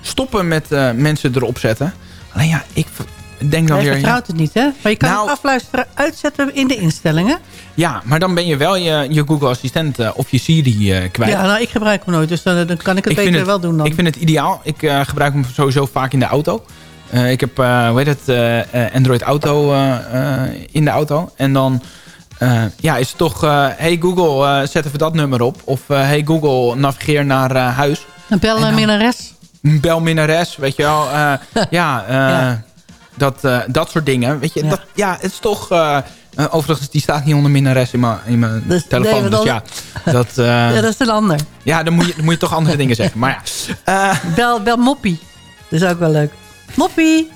stoppen met mensen erop zetten. Alleen ja, ik denk dan Hij weer... Vertrouwt het niet, hè? Maar je kan Nou- het afluisteren, uitzetten in de instellingen. ja, maar dan ben je wel je, je Google Assistent eh, of je Siri eh, kwijt. Ja, nou, ik gebruik hem nooit, dus dan, dan kan ik het Ik beter het- wel doen dan. Ik vind het ideaal. Ik eh, gebruik hem sowieso vaak in de auto. Eh, ik heb, eh, hoe heet het, eh, eh, Android Auto eh, eh, in de auto. En dan eh, ja, is het toch... eh, hey Google, eh, zet even dat nummer op. Of eh, hey Google, navigeer naar eh, huis. Een bel en naar dan- minnares. Bel minnares, weet je wel. Eh, ja, eh, Ja. Dat, eh, dat soort dingen. Weet je, Ja. Dat, ja, het is toch... eh, eh, overigens, die staat niet onder minnares in mijn, in mijn Dus- telefoon. nee, dus ja, dat, ja, dat is een ander. ja dan, moet je, dan moet je toch andere dingen zeggen. Maar ja, Bel, bel Moppie. Dat is ook wel leuk. Moppie!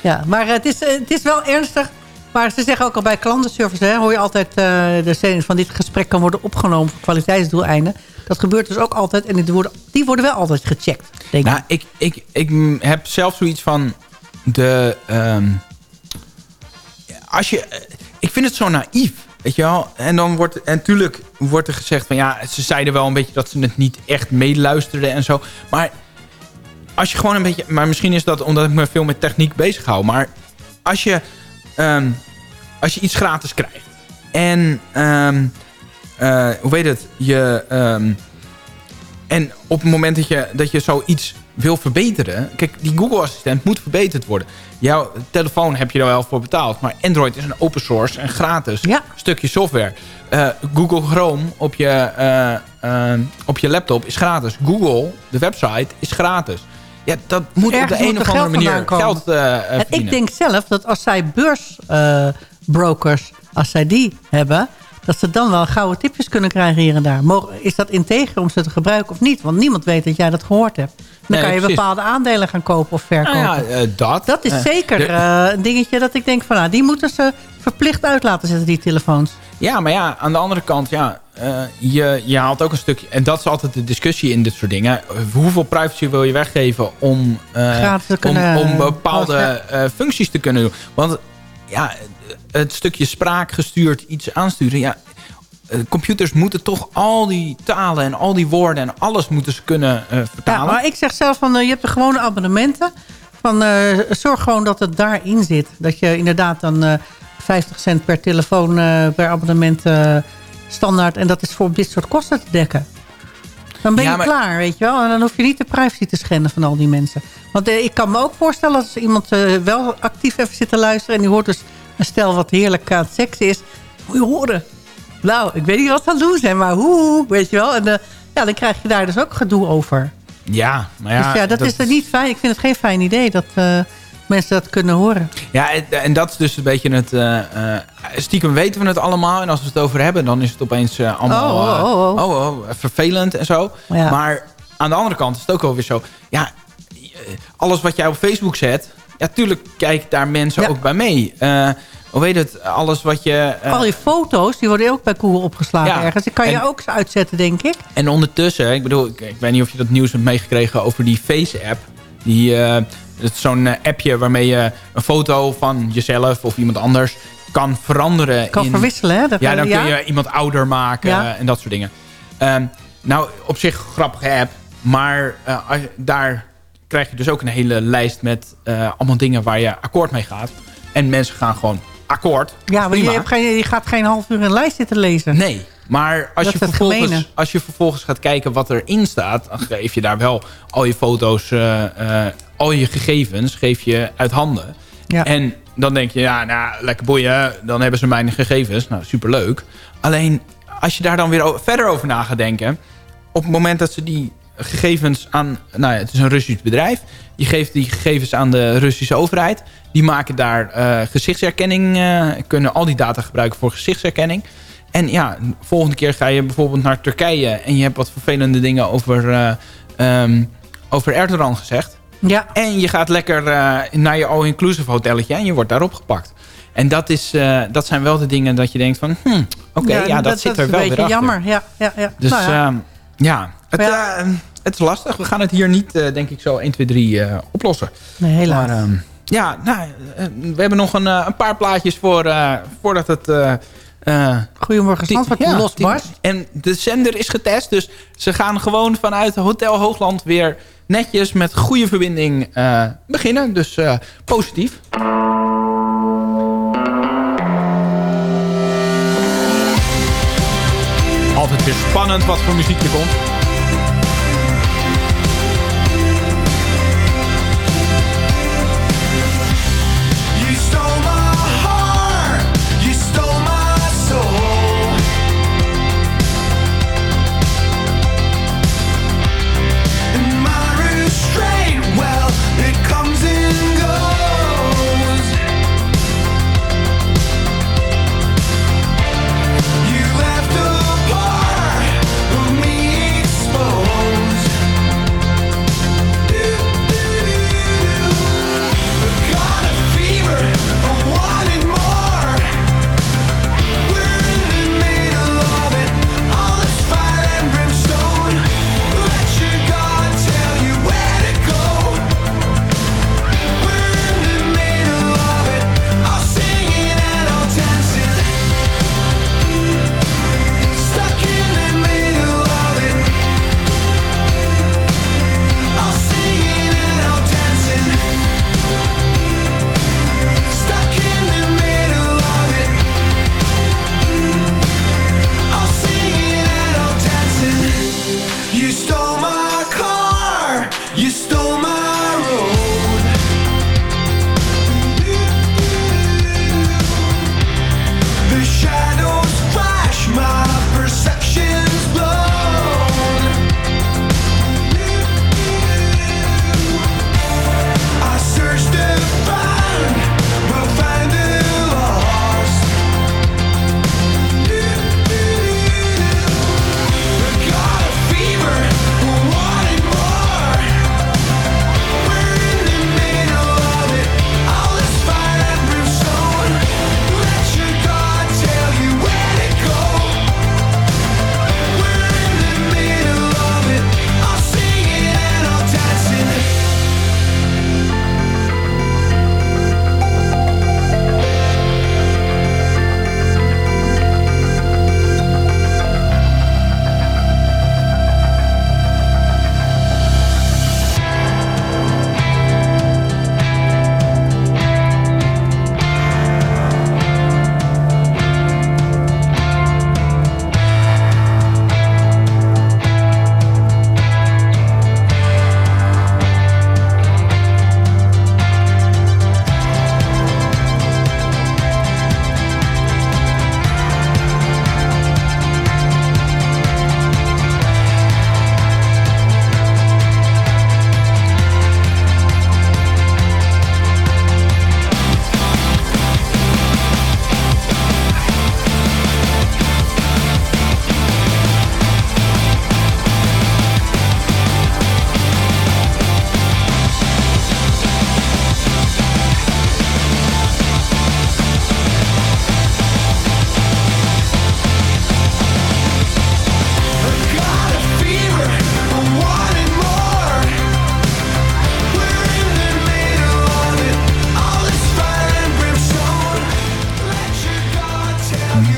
Ja, maar het is, het is wel ernstig. Maar ze zeggen ook al bij klantenservice... Hè, hoor je altijd de stelling van dit gesprek kan worden opgenomen... voor kwaliteitsdoeleinden. Dat gebeurt dus ook altijd. En die worden, die worden wel altijd gecheckt, denk Nou, ik. ik, ik, ik heb zelf zoiets van de. ehm, als je, ik vind het zo naïef, weet je wel. En dan wordt, en natuurlijk wordt er gezegd van ja, ze zeiden wel een beetje dat ze het niet echt meeluisterden en zo. Maar als je gewoon een beetje, maar misschien is dat omdat ik me veel met techniek bezig hou. Maar als je, ehm, als je iets gratis krijgt En, ehm, eh, hoe weet het, je... en op het moment dat je, dat je zoiets wil verbeteren... Kijk, die Google-assistent moet verbeterd worden. Jouw telefoon heb je er wel voor betaald. Maar Android is een open source en gratis Ja. stukje software. Eh, Google Chrome op je, eh, eh, op je laptop is gratis. Google, de website, is gratis. Ja, dat moet Ergens op de een of er andere manier geld En ik denk zelf dat als zij beursbrokers, als zij die hebben... dat ze dan wel gouden tipjes kunnen krijgen hier en daar. Is dat integer om ze te gebruiken of niet? Want niemand weet dat jij dat gehoord hebt. Dan kan je precies. bepaalde aandelen gaan kopen of verkopen. Nou ja, eh, dat. Dat is Eh, zeker eh, een dingetje dat ik denk van... Nou, die moeten ze verplicht uit laten zetten, die telefoons. Ja, maar ja, aan de andere kant, ja, je, je haalt ook een stukje... En dat is altijd de discussie in dit soort dingen. Hoeveel privacy wil je weggeven om, om, bepaalde functies te kunnen doen? Want ja, het stukje spraakgestuurd iets aansturen... Ja, computers moeten toch al die talen en al die woorden en alles moeten ze kunnen eh, Ja, vertalen. maar ik zeg zelf van, eh, je hebt de gewone abonnementen. Van, eh, zorg gewoon dat het daarin zit. Dat je inderdaad dan eh 50 cent per telefoon eh, per abonnement eh, standaard. En dat is voor dit soort kosten te dekken. Dan ben Ja, je maar- klaar, weet je wel. En dan hoef je niet de privacy te schenden van al die mensen. Want eh, ik kan me ook voorstellen als iemand eh, wel actief even zit te luisteren... en die hoort dus een stel wat heerlijk aan het seks is. Moet je horen. Nou, ik weet niet wat ze doen zijn, maar hoe, weet je wel. En eh, ja, dan krijg je daar dus ook gedoe over. ja, maar ja, dus ja, dat, is er niet fijn. Ik vind het geen fijn idee dat eh, mensen dat kunnen horen. Ja, en, en dat is dus een beetje het... eh, stiekem weten we het allemaal. En als we het over hebben, dan is het opeens allemaal... Oh, eh, oh, oh, oh, oh, vervelend en zo. Ja. Maar aan de andere kant is het ook wel weer zo... Ja, alles wat jij op Facebook zet... Ja, tuurlijk kijken daar mensen Ja. ook bij mee. Eh, hoe weet het? Alles wat je... eh, Al je foto's, die worden ook bij Google opgeslagen Ja. ergens. Die kan je ook uitzetten, denk ik. En ondertussen, ik bedoel, ik, ik weet niet of je dat nieuws hebt meegekregen over die Face-app. Die, is zo'n eh, appje waarmee je een foto van jezelf of iemand anders kan veranderen. Kan in, verwisselen, hè? Dat Ja, dan kun je iemand ouder maken Ja. en dat soort dingen. Ehm, nou, op zich grappige app. Maar daar krijg je dus ook een hele lijst met allemaal dingen waar je akkoord mee gaat. En mensen gaan gewoon akkoord. Ja, maar je, hebt geen, je gaat geen half uur een lijst zitten lezen. Nee, maar als Dat je, vervolgens, als je vervolgens gaat kijken wat erin staat... dan geef je daar wel al je foto's, eh, eh, al je gegevens geef je uit handen. Ja. En dan denk je, ja, nou, lekker boeien, dan hebben ze mijn gegevens. Nou, superleuk. Alleen, als je daar dan weer verder over na gaat denken... op het moment dat ze die gegevens aan... Nou ja, het is een Russisch bedrijf. Je geeft die gegevens aan de Russische overheid. Die maken daar eh, gezichtsherkenning... eh, kunnen al die data gebruiken voor gezichtsherkenning. En ja, de volgende keer ga je bijvoorbeeld naar Turkije... en je hebt wat vervelende dingen over, ehm, over Erdogan gezegd. Ja, En je gaat lekker naar je all-inclusive hotelletje... en je wordt daar opgepakt. En dat, is, dat zijn wel de dingen dat je denkt van... Hm, oké, ja, dat, zit er wel is weer een beetje achter. jammer. Ja, ja, ja. Dus Nou ja. ja, het, Maar ja. eh, het is lastig. We gaan het hier niet, eh, denk ik, zo 1, 2, 3 eh, oplossen. nee, helaas. Maar ehm, ja, nou, we hebben nog een, een paar plaatjes voor, eh, voordat het... eh, eh, Goedemorgen, Zandvoort, ja, die- En de zender is getest, dus ze gaan gewoon vanuit Hotel Hoogland weer netjes met goede verbinding eh, beginnen. Dus eh, positief. Altijd weer spannend wat voor muziek er komt.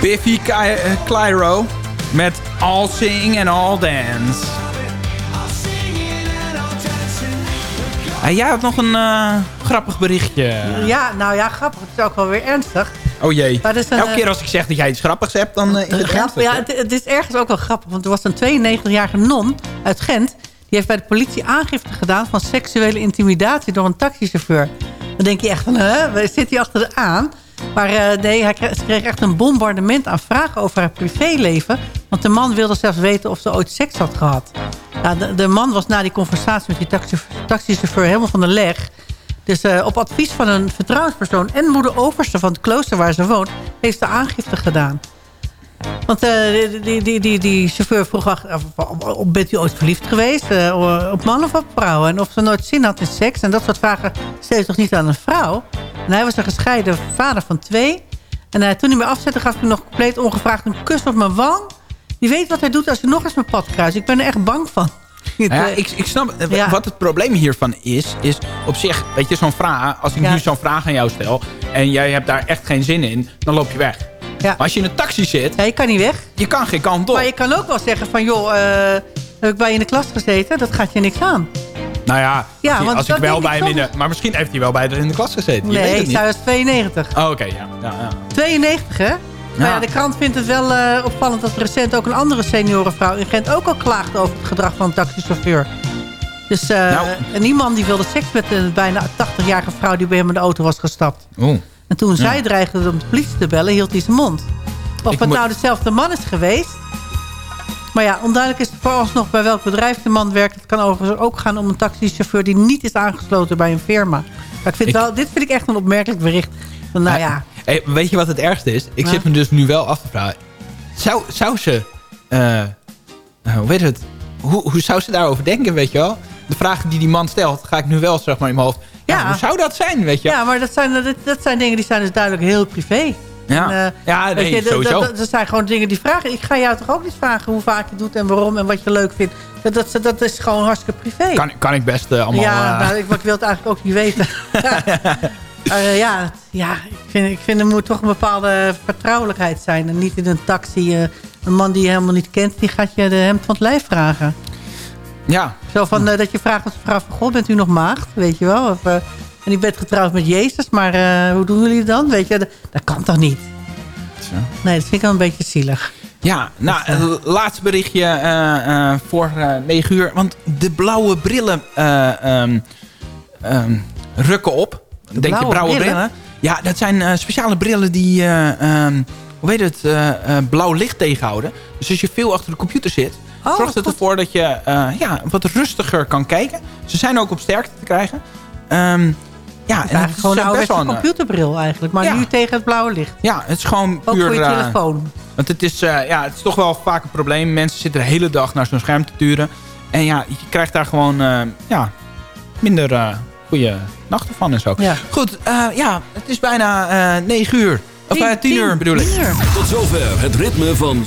Ky- eh, Clyro met All Sing and All Dance. Ah, jij had nog een eh, grappig berichtje. Ja, nou ja, grappig. Het is ook wel weer ernstig. Oh jee. Een, Elke eh, keer als ik zeg dat jij iets grappigs hebt, dan eh, is het ernstig. ja, het, het is ergens ook wel grappig. Want er was een 92-jarige non uit Gent. Die heeft bij de politie aangifte gedaan van seksuele intimidatie door een taxichauffeur. Dan denk je echt van, hè, waar zit hij achter de aan? Maar eh, kreeg, ze kreeg echt een bombardement aan vragen over haar privéleven. Want de man wilde zelfs weten of ze ooit seks had gehad. De, de man was na die conversatie met die taxi, taxichauffeur helemaal van de leg. Dus eh, op advies van een vertrouwenspersoon en moeder overste van het klooster waar ze woont... heeft ze aangifte gedaan. Want eh, die, die, die, die, die chauffeur vroeg, of bent u ooit verliefd geweest? eh, op man of op vrouw? En of ze nooit zin had in seks. En dat soort vragen stel je toch niet aan een vrouw? En hij was een gescheiden vader van twee. En eh, toen hij me afzette gaf hij nog compleet ongevraagd een kus op mijn wang. Wie weet wat hij doet als hij nog eens mijn pad kruist. Ik ben er echt bang van. Ja, ik, ik snap, Ja. wat het probleem hiervan is, is op zich, weet je, zo'n vraag, als ik Ja. nu zo'n vraag aan jou stel en jij hebt daar echt geen zin in, dan loop je weg. Maar als je in een taxi zit, Ja, je kan niet weg. je kan geen kant op. Maar je kan ook wel zeggen van... joh, eh, heb ik bij je in de klas gezeten? Dat gaat je niks aan. Nou ja, Ja, als, je- want als ik wel bij hem in de, maar misschien heeft hij wel bij in de klas gezeten. Je weet nee, het ik niet. zei was 92. Oh, oké, ja. ja, ja. 92, hè? Nou ja, de krant vindt het wel eh, opvallend dat recent ook een andere seniorenvrouw in Gent ook al klaagde over het gedrag van een taxichauffeur. Dus eh, Nou. en die man die wilde seks met een bijna 80-jarige vrouw die bij hem in de auto was gestapt. Oeh. En toen zij dreigde om de politie te bellen, hield hij zijn mond. Of Ik het nou dezelfde man is geweest. Maar ja, onduidelijk is vooralsnog bij welk bedrijf de man werkt. Het kan overigens ook gaan om een taxichauffeur die niet is aangesloten bij een firma. Maar ik vind Ik- wel, dit vind ik echt een opmerkelijk bericht. Van, nou ja, Hey, weet je wat het ergste is? Ik Ja. zit me dus nu wel af te vragen. Zou, zou ze... eh, eh, hoe weet het? Hoe, hoe zou ze daarover denken, weet je wel? De vragen die die man stelt, ga ik nu wel zeg maar in mijn hoofd. Ja, Ja. hoe zou dat zijn, weet je? Ja, maar dat zijn, dat, dat zijn dingen die zijn dus duidelijk heel privé. Ja, En, eh, ja nee, je, dat- sowieso. Dat, dat zijn gewoon dingen die vragen. Ik ga jou toch ook niet vragen hoe vaak je doet en waarom en wat je leuk vindt. Dat, dat, dat is gewoon hartstikke privé. kan, kan ik best eh, allemaal... ja, eh, nou, ik, maar ik wil het eigenlijk ook niet weten. ja, ja ik, vind, ik vind er moet toch een bepaalde vertrouwelijkheid zijn. En niet in een taxi. een man die je helemaal niet kent, die gaat je de hemd van het lijf vragen. Ja, Zo van eh, dat je vraagt als vrouw van... God, bent u nog maagd? Weet je wel? Of, eh, en ik ben getrouwd met Jezus, maar eh, hoe doen jullie het dan? Weet je, dat, dat kan toch niet? Nee, dat vind ik wel een beetje zielig. Ja, nou, laatste berichtje voor 9 uur. Want de blauwe brillen eh, ehm, ehm, rukken op. Denk je blauwe blauwe brillen? brillen? Ja, dat zijn speciale brillen die, ehm, hoe weet het, blauw licht tegenhouden. Dus als je veel achter de computer zit, Oh, zorgt het ervoor dat je eh, ja, wat rustiger kan kijken. Ze zijn ook op sterkte te krijgen. Ehm, ja, Het is eigenlijk gewoon een best ouderwetse wel een, eh, computerbril eigenlijk. Maar Ja. nu tegen het blauwe licht. Ja, het is gewoon Ook puur... voor je eh, telefoon. want het is, eh, ja, het is toch wel vaak een probleem. Mensen zitten de hele dag naar zo'n scherm te turen. En ja, je krijgt daar gewoon eh, ja, minder eh goede nachten van en zo. Ja. Goed, eh, ja, het is bijna eh 9 uur. Of eh, 10 uur bedoel ik. Tot zover het ritme van.